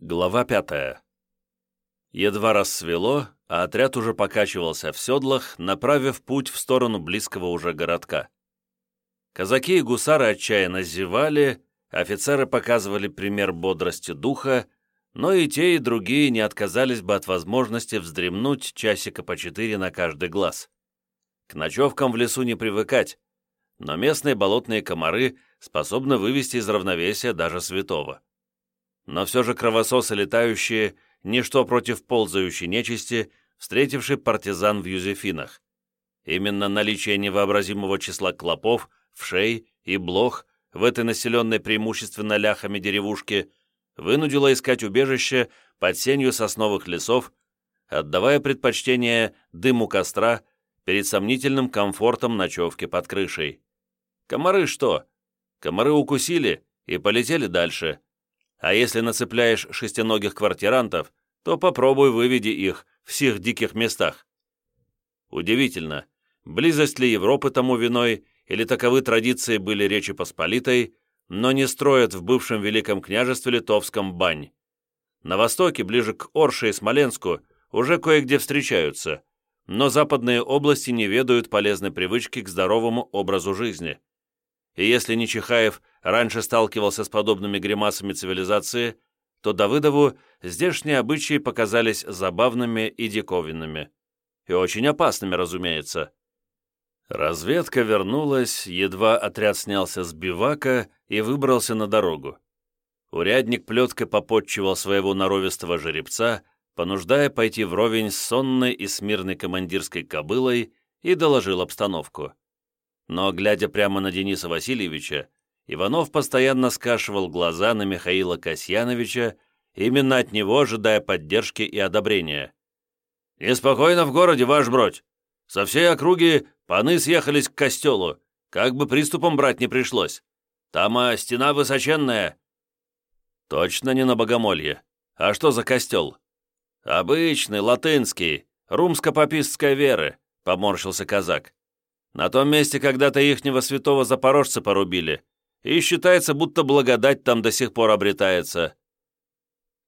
Глава пятая. Едва рассвело, а отряд уже покачивался в седлах, направив путь в сторону близкого уже городка. Казаки и гусары отчаянно зевали, офицеры показывали пример бодрости духа, но и те, и другие не отказались бы от возможности вздремнуть часика по четыре на каждый глаз. К ночевкам в лесу не привыкать, но местные болотные комары способны вывести из равновесия даже святого. Но все же кровососы летающие – ничто против ползающей нечисти, встретившей партизан в Юзефинах. Именно наличие невообразимого числа клопов, вшей и блох в этой населенной преимущественно ляхами деревушке вынудило искать убежище под сенью сосновых лесов, отдавая предпочтение дыму костра перед сомнительным комфортом ночевки под крышей. Комары что? Комары укусили и полетели дальше. А если нацепляешь шестиногих квартирантов, то попробуй выведи их в всех диких местах. Удивительно, близость ли Европы тому виной, или таковы традиции были Речи Посполитой, но не строят в бывшем Великом княжестве Литовском бань. На востоке, ближе к Орше и Смоленску, уже кое-где встречаются, но западные области не ведают полезной привычки к здоровому образу жизни и если Нечихаев раньше сталкивался с подобными гримасами цивилизации, то Давыдову здешние обычаи показались забавными и диковинными. И очень опасными, разумеется. Разведка вернулась, едва отряд снялся с бивака и выбрался на дорогу. Урядник плеткой попотчевал своего норовистого жеребца, понуждая пойти вровень с сонной и смирной командирской кобылой, и доложил обстановку. Но, глядя прямо на Дениса Васильевича, Иванов постоянно скашивал глаза на Михаила Касьяновича, именно от него ожидая поддержки и одобрения. «Неспокойно в городе, ваш бродь! Со всей округи паны съехались к костелу, как бы приступом брать не пришлось. Там а, стена высоченная». «Точно не на богомолье. А что за костел?» «Обычный, латынский, румско-попистской веры», — поморщился казак. На том месте когда-то ихнего святого запорожца порубили, и считается, будто благодать там до сих пор обретается».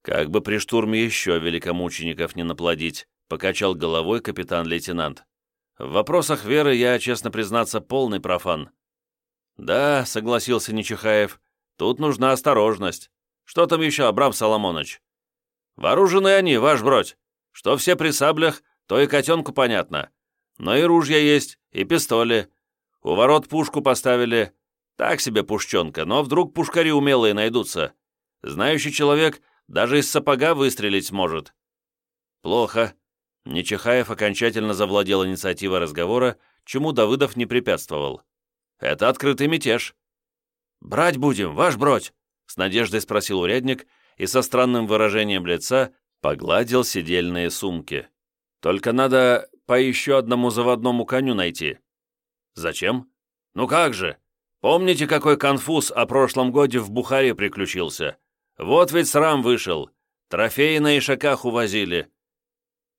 «Как бы при штурме еще великомучеников не наплодить», — покачал головой капитан-лейтенант. «В вопросах веры я, честно признаться, полный профан». «Да», — согласился Нечихаев, — «тут нужна осторожность. Что там еще, Абрам Соломонович?» «Вооружены они, ваш бродь. Что все при саблях, то и котенку понятно. Но и ружья есть, и пистоли. У ворот пушку поставили. Так себе пушченка, но вдруг пушкари умелые найдутся. Знающий человек даже из сапога выстрелить сможет. Плохо. Нечихаев окончательно завладел инициативой разговора, чему Давыдов не препятствовал. Это открытый мятеж. «Брать будем, ваш бродь!» — с надеждой спросил урядник и со странным выражением лица погладил сидельные сумки. «Только надо по еще одному заводному коню найти». «Зачем?» «Ну как же! Помните, какой конфуз о прошлом годе в Бухаре приключился? Вот ведь срам вышел. Трофеи на ишаках увозили».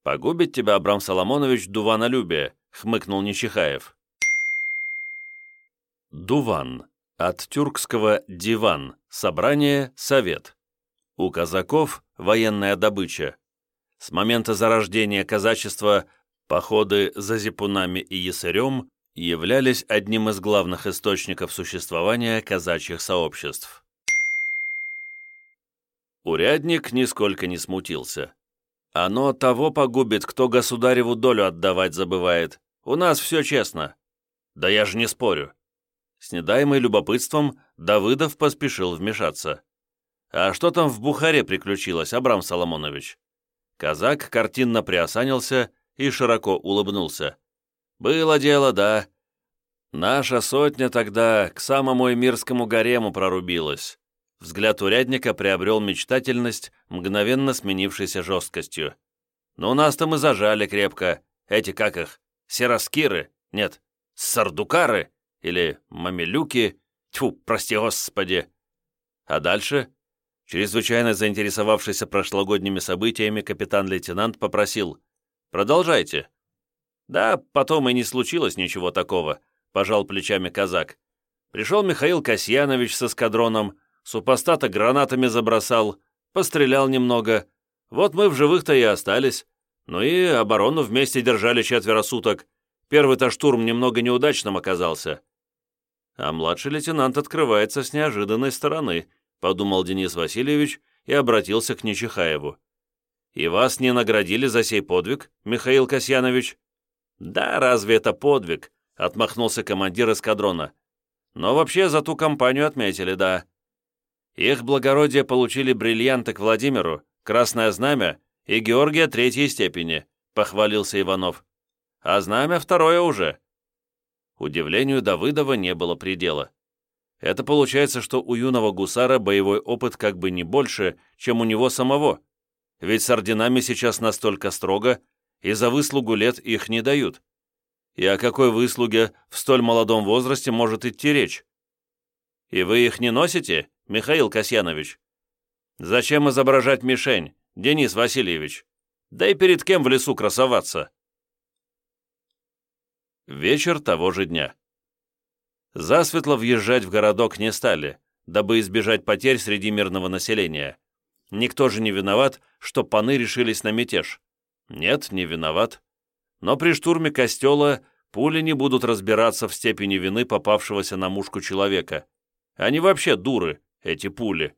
«Погубит тебя, Абрам Соломонович, дуванолюбие», — хмыкнул Нечихаев. Дуван. От тюркского «диван» — собрание, совет. У казаков — военная добыча. С момента зарождения казачества Походы за зипунами и ясырем являлись одним из главных источников существования казачьих сообществ. Урядник нисколько не смутился. «Оно того погубит, кто государеву долю отдавать забывает. У нас все честно». «Да я же не спорю». С недаемой любопытством Давыдов поспешил вмешаться. «А что там в Бухаре приключилось, Абрам Соломонович?» Казак картинно приосанился и широко улыбнулся. «Было дело, да. Наша сотня тогда к самому Эмирскому гарему прорубилась». Взгляд урядника приобрел мечтательность, мгновенно сменившейся жесткостью. «Но нас там и зажали крепко. Эти, как их, сероскиры? Нет, сардукары? Или мамилюки? Тьфу, прости господи!» А дальше, чрезвычайно заинтересовавшийся прошлогодними событиями, капитан-лейтенант попросил Продолжайте». «Да, потом и не случилось ничего такого», — пожал плечами казак. «Пришел Михаил Касьянович с эскадроном, супостата гранатами забросал, пострелял немного. Вот мы в живых-то и остались. Ну и оборону вместе держали четверо суток. Первый-то штурм немного неудачным оказался. А младший лейтенант открывается с неожиданной стороны, подумал Денис Васильевич и обратился к Нечихаеву. «И вас не наградили за сей подвиг, Михаил Касьянович?» «Да, разве это подвиг?» — отмахнулся командир эскадрона. «Но вообще за ту компанию отметили, да. Их благородие получили бриллианты к Владимиру, Красное Знамя и Георгия Третьей степени», — похвалился Иванов. «А знамя второе уже». Удивлению Давыдова не было предела. Это получается, что у юного гусара боевой опыт как бы не больше, чем у него самого. Ведь с орденами сейчас настолько строго, и за выслугу лет их не дают. И о какой выслуге в столь молодом возрасте может идти речь? И вы их не носите, Михаил Касьянович? Зачем изображать мишень, Денис Васильевич? Да и перед кем в лесу красоваться? Вечер того же дня. Засветло въезжать в городок не стали, дабы избежать потерь среди мирного населения. Никто же не виноват, что паны решились на мятеж. Нет, не виноват. Но при штурме костела пули не будут разбираться в степени вины попавшегося на мушку человека. Они вообще дуры, эти пули.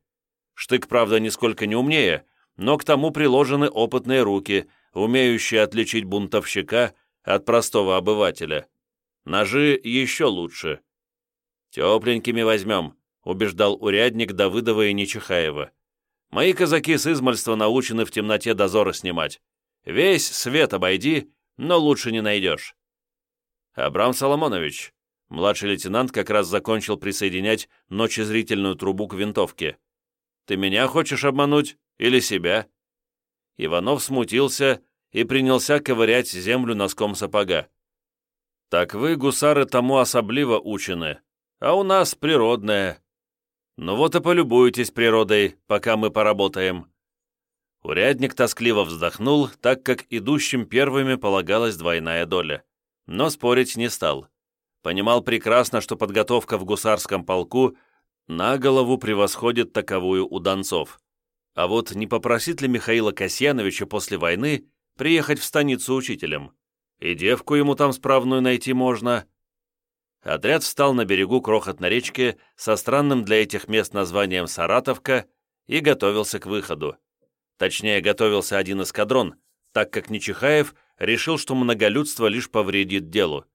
Штык, правда, нисколько не умнее, но к тому приложены опытные руки, умеющие отличить бунтовщика от простого обывателя. Ножи еще лучше. «Тепленькими возьмем», — убеждал урядник Давыдова и Нечихаева. «Мои казаки с измальства научены в темноте дозоры снимать. Весь свет обойди, но лучше не найдешь». «Абрам Соломонович», младший лейтенант как раз закончил присоединять ночезрительную трубу к винтовке. «Ты меня хочешь обмануть или себя?» Иванов смутился и принялся ковырять землю носком сапога. «Так вы, гусары, тому особливо учены а у нас природное. Ну вот и полюбуйтесь природой, пока мы поработаем». Урядник тоскливо вздохнул, так как идущим первыми полагалась двойная доля. Но спорить не стал. Понимал прекрасно, что подготовка в гусарском полку на голову превосходит таковую у донцов. А вот не попросит ли Михаила Касьяновича после войны приехать в станицу учителем? И девку ему там справную найти можно, Отряд встал на берегу крохотной речки со странным для этих мест названием Саратовка и готовился к выходу. Точнее, готовился один эскадрон, так как Нечихаев решил, что многолюдство лишь повредит делу.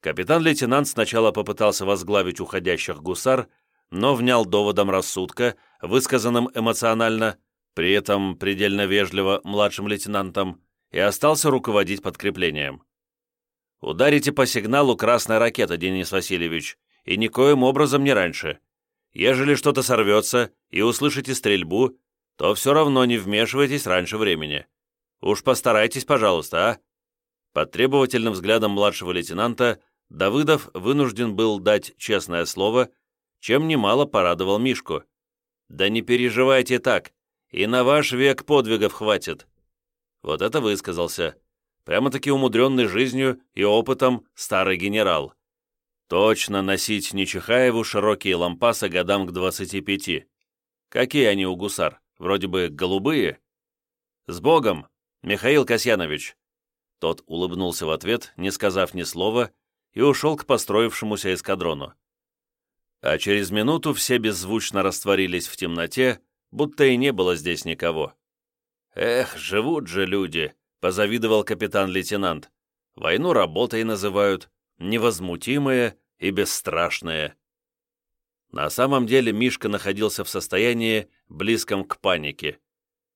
Капитан-лейтенант сначала попытался возглавить уходящих гусар, но внял доводом рассудка, высказанным эмоционально, при этом предельно вежливо младшим лейтенантом, и остался руководить подкреплением. Ударите по сигналу «Красная ракета», Денис Васильевич, и никоим образом не раньше. Ежели что-то сорвется и услышите стрельбу, то все равно не вмешивайтесь раньше времени. Уж постарайтесь, пожалуйста, а?» Под требовательным взглядом младшего лейтенанта Давыдов вынужден был дать честное слово, чем немало порадовал Мишку. «Да не переживайте так, и на ваш век подвигов хватит». Вот это высказался. Прямо-таки умудренный жизнью и опытом старый генерал. Точно носить Нечихаеву широкие лампасы годам к 25. Какие они у гусар? Вроде бы голубые? С Богом, Михаил Касьянович. Тот улыбнулся в ответ, не сказав ни слова, и ушел к построившемуся эскадрону. А через минуту все беззвучно растворились в темноте, будто и не было здесь никого. Эх, живут же люди, позавидовал капитан-лейтенант. Войну работой называют, невозмутимые и бесстрашные. На самом деле Мишка находился в состоянии, близком к панике.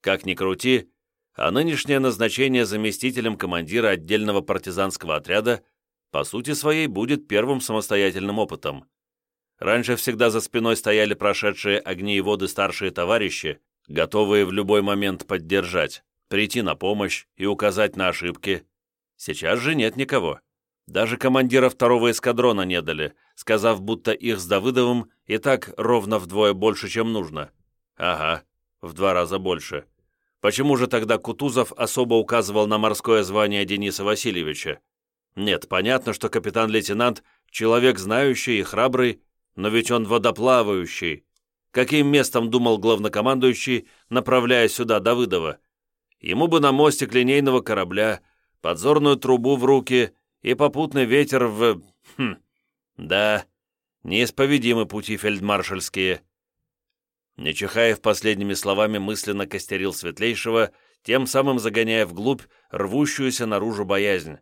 Как ни крути, а нынешнее назначение заместителем командира отдельного партизанского отряда по сути своей будет первым самостоятельным опытом. Раньше всегда за спиной стояли прошедшие огни и воды старшие товарищи, готовые в любой момент поддержать прийти на помощь и указать на ошибки. Сейчас же нет никого. Даже командира второго эскадрона не дали, сказав, будто их с Давыдовым и так ровно вдвое больше, чем нужно. Ага, в два раза больше. Почему же тогда Кутузов особо указывал на морское звание Дениса Васильевича? Нет, понятно, что капитан-лейтенант – человек знающий и храбрый, но ведь он водоплавающий. каким местом думал главнокомандующий, направляя сюда Давыдова. Ему бы на мостик линейного корабля, подзорную трубу в руки и попутный ветер в... Хм, да, неисповедимы пути фельдмаршальские. Нечихаев последними словами мысленно костерил Светлейшего, тем самым загоняя вглубь рвущуюся наружу боязнь.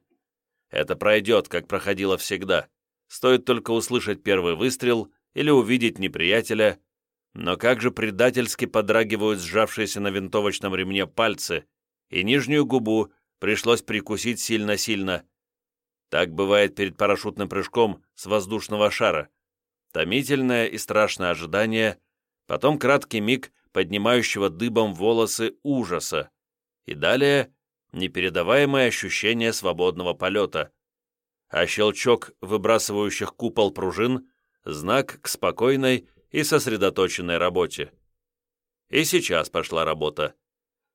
Это пройдет, как проходило всегда. Стоит только услышать первый выстрел или увидеть неприятеля, но как же предательски подрагивают сжавшиеся на винтовочном ремне пальцы, и нижнюю губу пришлось прикусить сильно-сильно. Так бывает перед парашютным прыжком с воздушного шара. Томительное и страшное ожидание, потом краткий миг поднимающего дыбом волосы ужаса, и далее непередаваемое ощущение свободного полета. А щелчок выбрасывающих купол пружин — знак к спокойной и сосредоточенной работе. И сейчас пошла работа.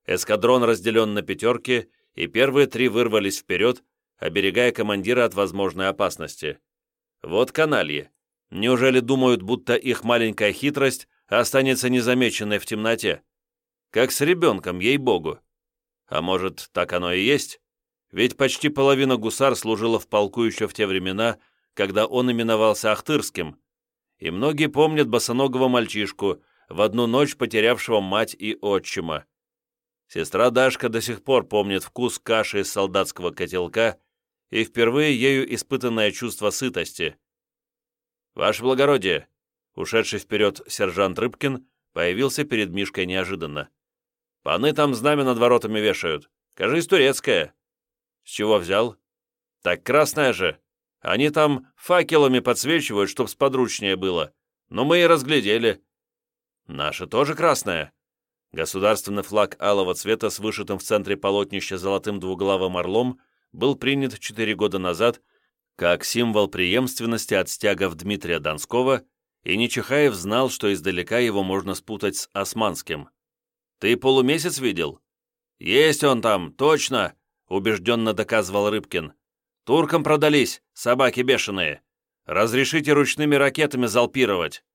Эскадрон разделен на пятерки, и первые три вырвались вперед, оберегая командира от возможной опасности. Вот канальи. Неужели думают, будто их маленькая хитрость останется незамеченной в темноте? Как с ребенком, ей-богу. А может, так оно и есть? Ведь почти половина гусар служила в полку еще в те времена, когда он именовался Ахтырским, и многие помнят босоногого мальчишку, в одну ночь потерявшего мать и отчима. Сестра Дашка до сих пор помнит вкус каши из солдатского котелка и впервые ею испытанное чувство сытости. «Ваше благородие!» Ушедший вперед сержант Рыбкин появился перед Мишкой неожиданно. Паны там знамя над воротами вешают. Кажись, турецкое. С чего взял? Так красное же. Они там факелами подсвечивают, чтоб сподручнее было. Но мы и разглядели. Наше тоже красное. Государственный флаг алого цвета с вышитым в центре полотнища золотым двуглавым орлом был принят четыре года назад как символ преемственности от стягов Дмитрия Донского, и Нечихаев знал, что издалека его можно спутать с османским. Ты полумесяц видел?» «Есть он там, точно!» — убежденно доказывал Рыбкин. «Туркам продались, собаки бешеные. Разрешите ручными ракетами залпировать».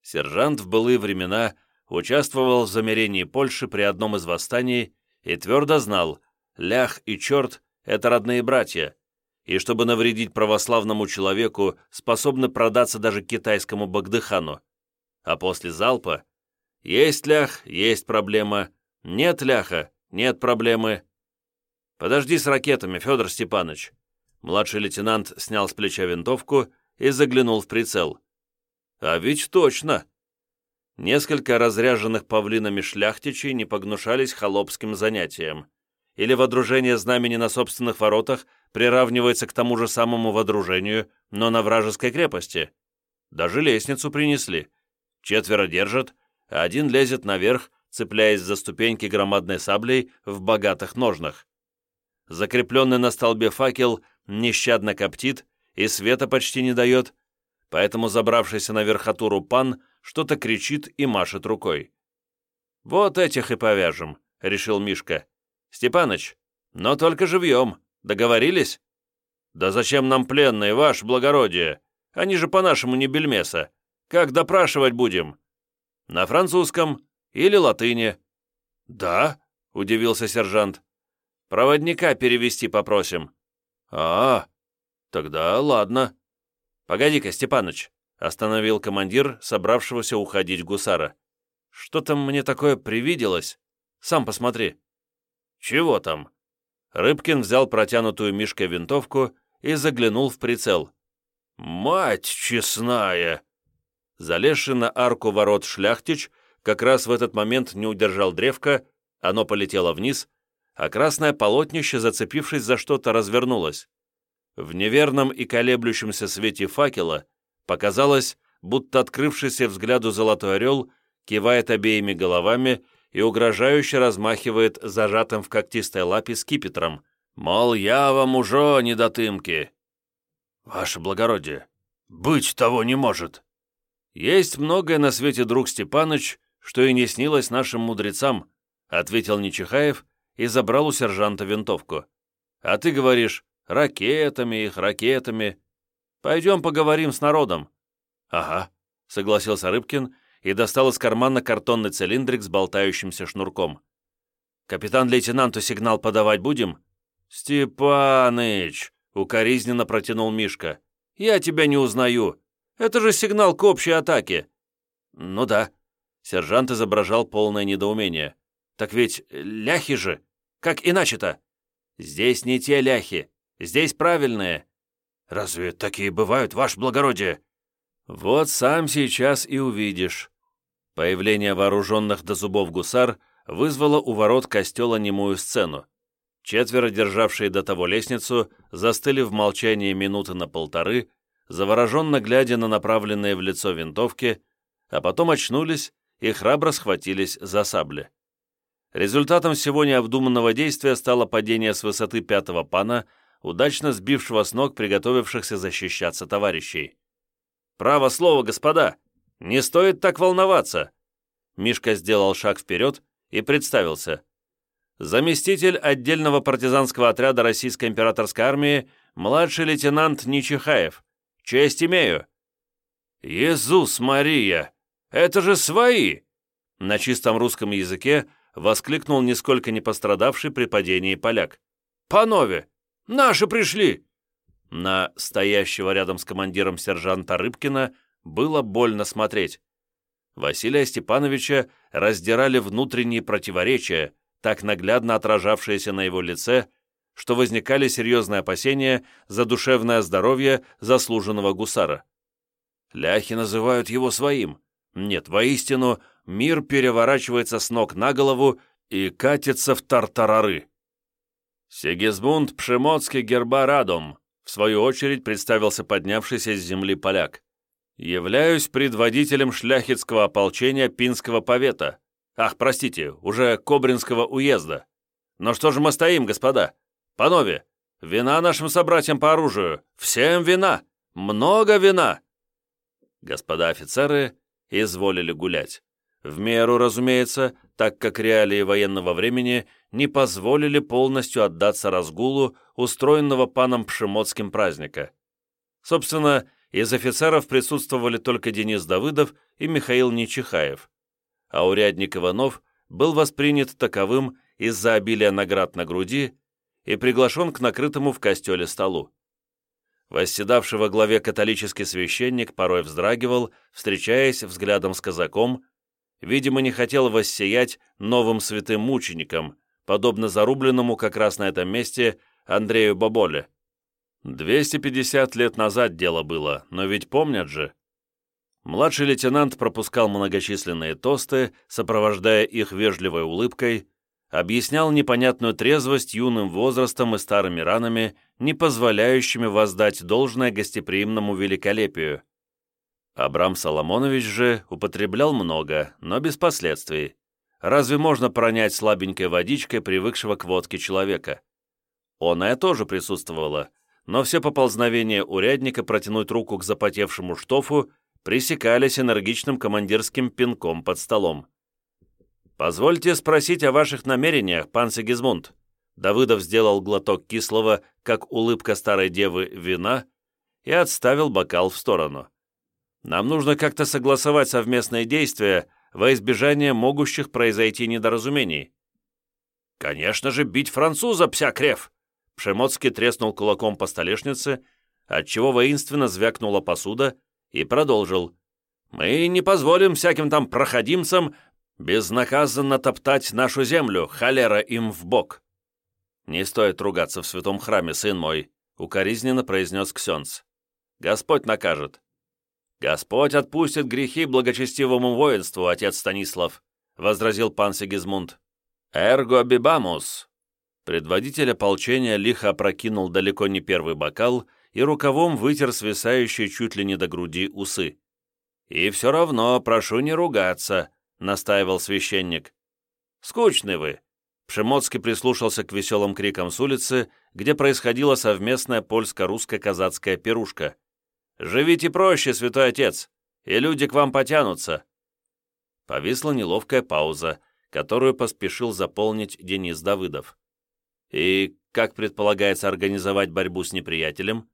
Сержант в былые времена участвовал в замерении Польши при одном из восстаний и твердо знал, лях и черт — это родные братья, и чтобы навредить православному человеку, способны продаться даже китайскому Багдыхану. А после залпа есть лях, есть проблема. Нет ляха, нет проблемы. Подожди с ракетами, Федор Степанович. Младший лейтенант снял с плеча винтовку и заглянул в прицел. А ведь точно. Несколько разряженных павлинами шляхтичей не погнушались холопским занятиям. Или водружение знамени на собственных воротах приравнивается к тому же самому водружению, но на вражеской крепости. Даже лестницу принесли. Четверо держат, один лезет наверх, цепляясь за ступеньки громадной саблей в богатых ножнах. Закрепленный на столбе факел нещадно коптит и света почти не дает, поэтому забравшийся на верхотуру пан что-то кричит и машет рукой. «Вот этих и повяжем», — решил Мишка. «Степаныч, но только живьем. Договорились?» «Да зачем нам пленные, ваше благородие? Они же по-нашему не бельмеса. Как допрашивать будем?» На французском или латыни?» «Да», — удивился сержант. «Проводника перевести попросим». «А, тогда ладно». «Погоди-ка, Степаныч», — остановил командир, собравшегося уходить гусара. «Что там мне такое привиделось? Сам посмотри». «Чего там?» Рыбкин взял протянутую Мишкой винтовку и заглянул в прицел. «Мать честная!» Залезший на арку ворот шляхтич как раз в этот момент не удержал древко, оно полетело вниз, а красное полотнище, зацепившись за что-то, развернулось. В неверном и колеблющемся свете факела показалось, будто открывшийся взгляду золотой орел кивает обеими головами и угрожающе размахивает зажатым в когтистой лапе скипетром, мол, я вам уже недотымки. «Ваше благородие, быть того не может!» «Есть многое на свете, друг Степаныч, что и не снилось нашим мудрецам», ответил Нечихаев и забрал у сержанта винтовку. «А ты говоришь, ракетами их, ракетами. Пойдем поговорим с народом». «Ага», — согласился Рыбкин и достал из кармана картонный цилиндрик с болтающимся шнурком. «Капитан-лейтенанту сигнал подавать будем?» «Степаныч!» — укоризненно протянул Мишка. «Я тебя не узнаю. Это же сигнал к общей атаке». «Ну да». Сержант изображал полное недоумение. «Так ведь ляхи же! Как иначе-то?» «Здесь не те ляхи. Здесь правильные». «Разве такие бывают, ваше благородие?» «Вот сам сейчас и увидишь». Появление вооруженных до зубов гусар вызвало у ворот костела немую сцену. Четверо, державшие до того лестницу, застыли в молчании минуты на полторы, завороженно глядя на направленные в лицо винтовки, а потом очнулись и храбро схватились за сабли. Результатом всего необдуманного действия стало падение с высоты пятого пана, удачно сбившего с ног приготовившихся защищаться товарищей. «Право слово, господа! Не стоит так волноваться!» Мишка сделал шаг вперед и представился – заместитель отдельного партизанского отряда Российской императорской армии, младший лейтенант Нечихаев. Честь имею». «Иисус Мария! Это же свои!» На чистом русском языке воскликнул нисколько не пострадавший при падении поляк. «Панове! Наши пришли!» На стоящего рядом с командиром сержанта Рыбкина было больно смотреть. Василия Степановича раздирали внутренние противоречия, так наглядно отражавшиеся на его лице, что возникали серьезные опасения за душевное здоровье заслуженного гусара. Ляхи называют его своим. Нет, воистину, мир переворачивается с ног на голову и катится в тартарары. Сигизмунд Пшемоцкий Гербарадом, в свою очередь представился поднявшийся с земли поляк. «Являюсь предводителем шляхетского ополчения Пинского повета, Ах, простите, уже Кобринского уезда. Но что же мы стоим, господа? Панове, вина нашим собратьям по оружию. Всем вина. Много вина. Господа офицеры изволили гулять. В меру, разумеется, так как реалии военного времени не позволили полностью отдаться разгулу устроенного паном Пшемотским праздника. Собственно, из офицеров присутствовали только Денис Давыдов и Михаил Нечихаев а урядник Иванов был воспринят таковым из-за обилия наград на груди и приглашен к накрытому в костеле столу. Восседавший во главе католический священник порой вздрагивал, встречаясь взглядом с казаком, видимо, не хотел воссиять новым святым мучеником, подобно зарубленному как раз на этом месте Андрею Баболе. 250 лет назад дело было, но ведь помнят же. Младший лейтенант пропускал многочисленные тосты, сопровождая их вежливой улыбкой, объяснял непонятную трезвость юным возрастом и старыми ранами, не позволяющими воздать должное гостеприимному великолепию. Абрам Соломонович же употреблял много, но без последствий. Разве можно пронять слабенькой водичкой привыкшего к водке человека? Оная тоже присутствовала, но все поползновения урядника протянуть руку к запотевшему штофу пресекались энергичным командирским пинком под столом. «Позвольте спросить о ваших намерениях, пан Сигизмунд». Давыдов сделал глоток кислого, как улыбка старой девы, вина и отставил бокал в сторону. «Нам нужно как-то согласовать совместные действия во избежание могущих произойти недоразумений». «Конечно же, бить француза, псякрев!» Пшемоцкий треснул кулаком по столешнице, отчего воинственно звякнула посуда, и продолжил. «Мы не позволим всяким там проходимцам безнаказанно топтать нашу землю, холера им в бок». «Не стоит ругаться в святом храме, сын мой», — укоризненно произнес Ксенц. «Господь накажет». «Господь отпустит грехи благочестивому воинству, отец Станислав», — возразил пан Сигизмунд. «Эрго бибамус». Предводитель ополчения лихо опрокинул далеко не первый бокал и рукавом вытер свисающие чуть ли не до груди усы. «И все равно прошу не ругаться», — настаивал священник. «Скучны вы». Пшемоцкий прислушался к веселым крикам с улицы, где происходила совместная польско-русско-казацкая пирушка. «Живите проще, святой отец, и люди к вам потянутся». Повисла неловкая пауза, которую поспешил заполнить Денис Давыдов. «И как предполагается организовать борьбу с неприятелем?»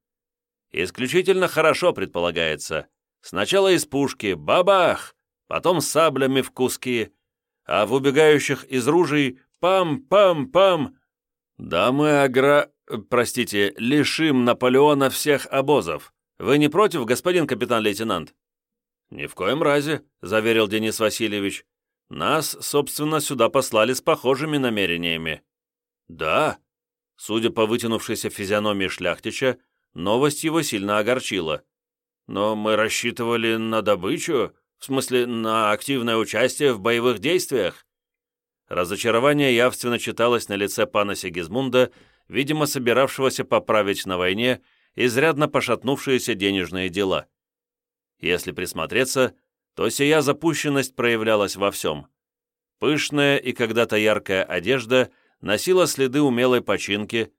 Исключительно хорошо предполагается. Сначала из пушки, бабах! Потом саблями в куски, а в убегающих из ружей пам-пам-пам. Да мы агра... простите, лишим Наполеона всех обозов. Вы не против, господин капитан-лейтенант?» «Ни в коем разе», — заверил Денис Васильевич. «Нас, собственно, сюда послали с похожими намерениями». «Да?» Судя по вытянувшейся физиономии шляхтича, новость его сильно огорчила. «Но мы рассчитывали на добычу, в смысле, на активное участие в боевых действиях». Разочарование явственно читалось на лице пана Сигизмунда, видимо, собиравшегося поправить на войне изрядно пошатнувшиеся денежные дела. Если присмотреться, то сия запущенность проявлялась во всем. Пышная и когда-то яркая одежда носила следы умелой починки,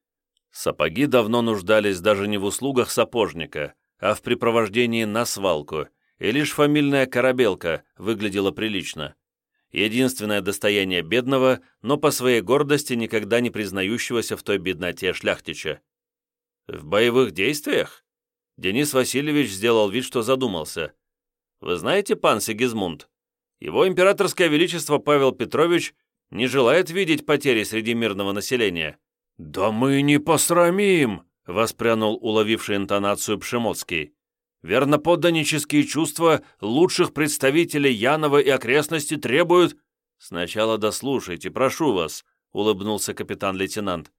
сапоги давно нуждались даже не в услугах сапожника, а в припровождении на свалку, и лишь фамильная корабелка выглядела прилично. Единственное достояние бедного, но по своей гордости никогда не признающегося в той бедноте шляхтича. В боевых действиях? Денис Васильевич сделал вид, что задумался. Вы знаете, пан Сигизмунд, его императорское величество Павел Петрович не желает видеть потери среди мирного населения. «Да мы не посрамим!» — воспрянул уловивший интонацию Пшемоцкий. «Верноподданнические чувства лучших представителей Янова и окрестности требуют...» «Сначала дослушайте, прошу вас», — улыбнулся капитан-лейтенант.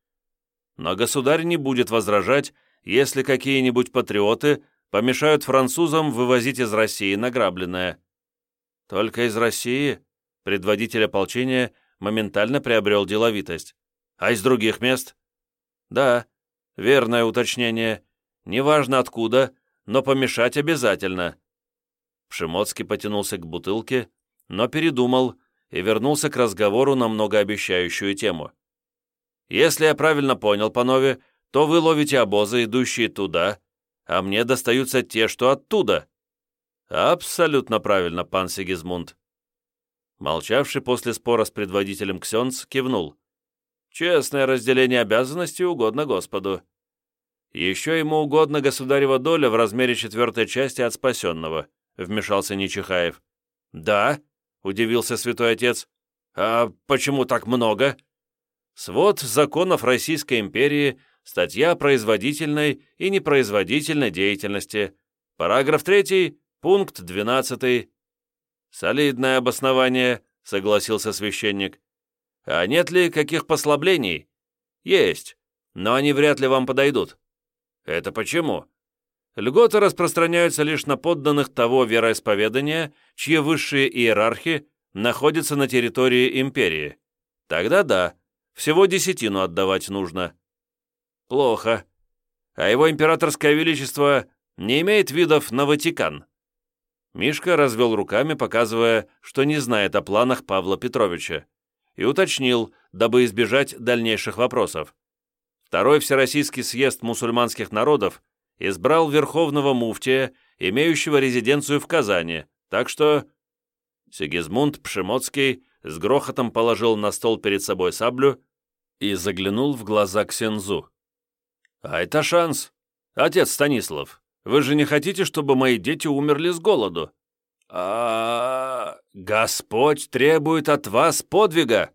«Но государь не будет возражать, если какие-нибудь патриоты помешают французам вывозить из России награбленное». «Только из России?» Предводитель ополчения моментально приобрел деловитость. «А из других мест?» «Да, верное уточнение. Неважно откуда, но помешать обязательно». Пшемоцкий потянулся к бутылке, но передумал и вернулся к разговору на многообещающую тему. «Если я правильно понял, панове, то вы ловите обозы, идущие туда, а мне достаются те, что оттуда». «Абсолютно правильно, пан Сигизмунд». Молчавший после спора с предводителем Ксенц кивнул. «Честное разделение обязанностей угодно Господу». «Еще ему угодно государева доля в размере четвертой части от спасенного», — вмешался Нечихаев. «Да?» — удивился святой отец. «А почему так много?» «Свод законов Российской империи, статья о производительной и непроизводительной деятельности, параграф 3, пункт 12». «Солидное обоснование», — согласился священник. «А нет ли каких послаблений?» «Есть, но они вряд ли вам подойдут». Это почему? Льготы распространяются лишь на подданных того вероисповедания, чьи высшие иерархи находятся на территории империи. Тогда да, всего десятину отдавать нужно. Плохо. А его императорское величество не имеет видов на Ватикан. Мишка развел руками, показывая, что не знает о планах Павла Петровича, и уточнил, дабы избежать дальнейших вопросов. Второй Всероссийский съезд мусульманских народов избрал верховного муфтия, имеющего резиденцию в Казани, так что... Сигизмунд Пшемоцкий с грохотом положил на стол перед собой саблю и заглянул в глаза Ксензу. «А это шанс. Отец Станислав, вы же не хотите, чтобы мои дети умерли с голоду?» а Господь требует от вас подвига!»